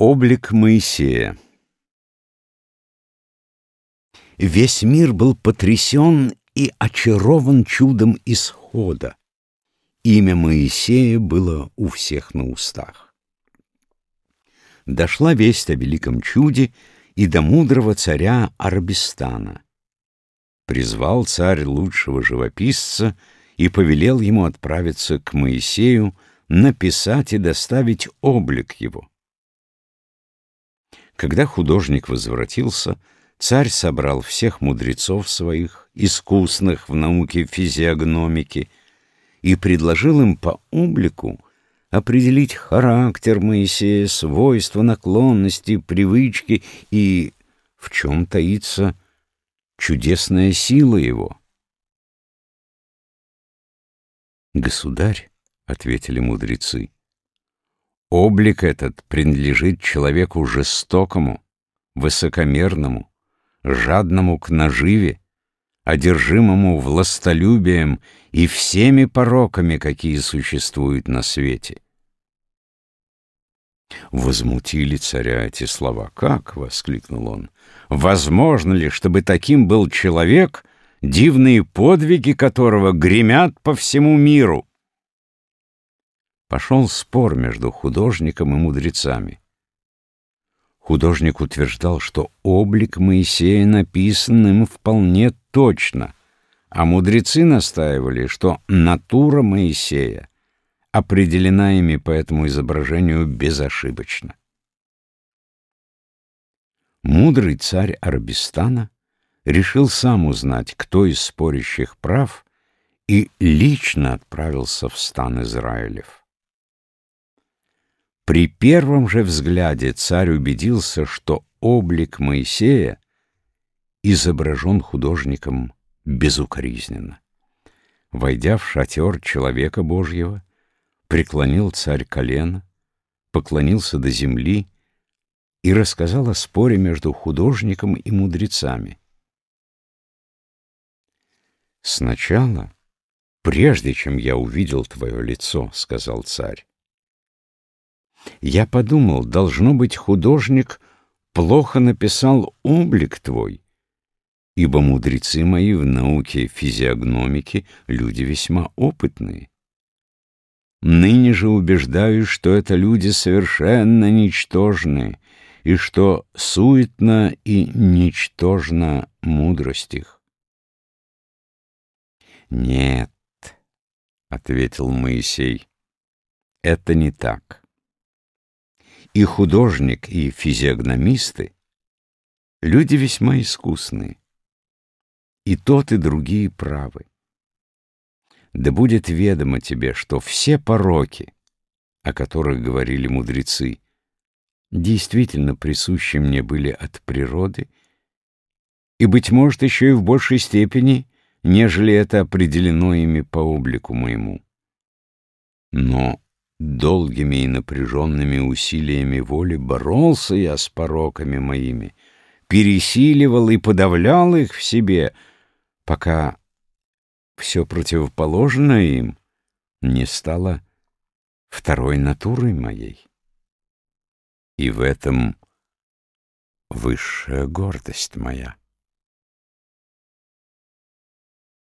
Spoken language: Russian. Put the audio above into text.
Облик Моисея Весь мир был потрясен и очарован чудом исхода. Имя Моисея было у всех на устах. Дошла весть о великом чуде и до мудрого царя Арбистана. Призвал царь лучшего живописца и повелел ему отправиться к Моисею, написать и доставить облик его. Когда художник возвратился, царь собрал всех мудрецов своих, искусных в науке физиогномики, и предложил им по облику определить характер Моисея, свойства, наклонности, привычки и в чем таится чудесная сила его. «Государь», — ответили мудрецы, — «облик этот принадлежит человеку жестокому, высокомерному, жадному к наживе, одержимому властолюбием и всеми пороками, какие существуют на свете. Возмутили царя эти слова. «Как?» — воскликнул он. «Возможно ли, чтобы таким был человек, дивные подвиги которого гремят по всему миру?» Пошел спор между художником и мудрецами. Художник утверждал, что облик Моисея написан им вполне точно, а мудрецы настаивали, что натура Моисея определена ими по этому изображению безошибочно. Мудрый царь Арбистана решил сам узнать, кто из спорящих прав, и лично отправился в стан Израилев. При первом же взгляде царь убедился, что облик Моисея изображен художником безукоризненно. Войдя в шатер человека Божьего, преклонил царь колено, поклонился до земли и рассказал о споре между художником и мудрецами. «Сначала, прежде чем я увидел твое лицо, — сказал царь, я подумал, должно быть, художник плохо написал облик твой, ибо мудрецы мои в науке физиогномики люди весьма опытные. Ныне же убеждаюсь, что это люди совершенно ничтожные, и что суетно и ничтожна мудрость их. «Нет», — ответил Моисей, — «это не так и художник, и физиогномисты — люди весьма искусные. И тот, и другие правы. Да будет ведомо тебе, что все пороки, о которых говорили мудрецы, действительно присущи мне были от природы, и, быть может, еще и в большей степени, нежели это определено ими по облику моему. Но Долгими и напряженными усилиями воли боролся я с пороками моими, пересиливал и подавлял их в себе, пока все противоположное им не стало второй натурой моей. И в этом высшая гордость моя.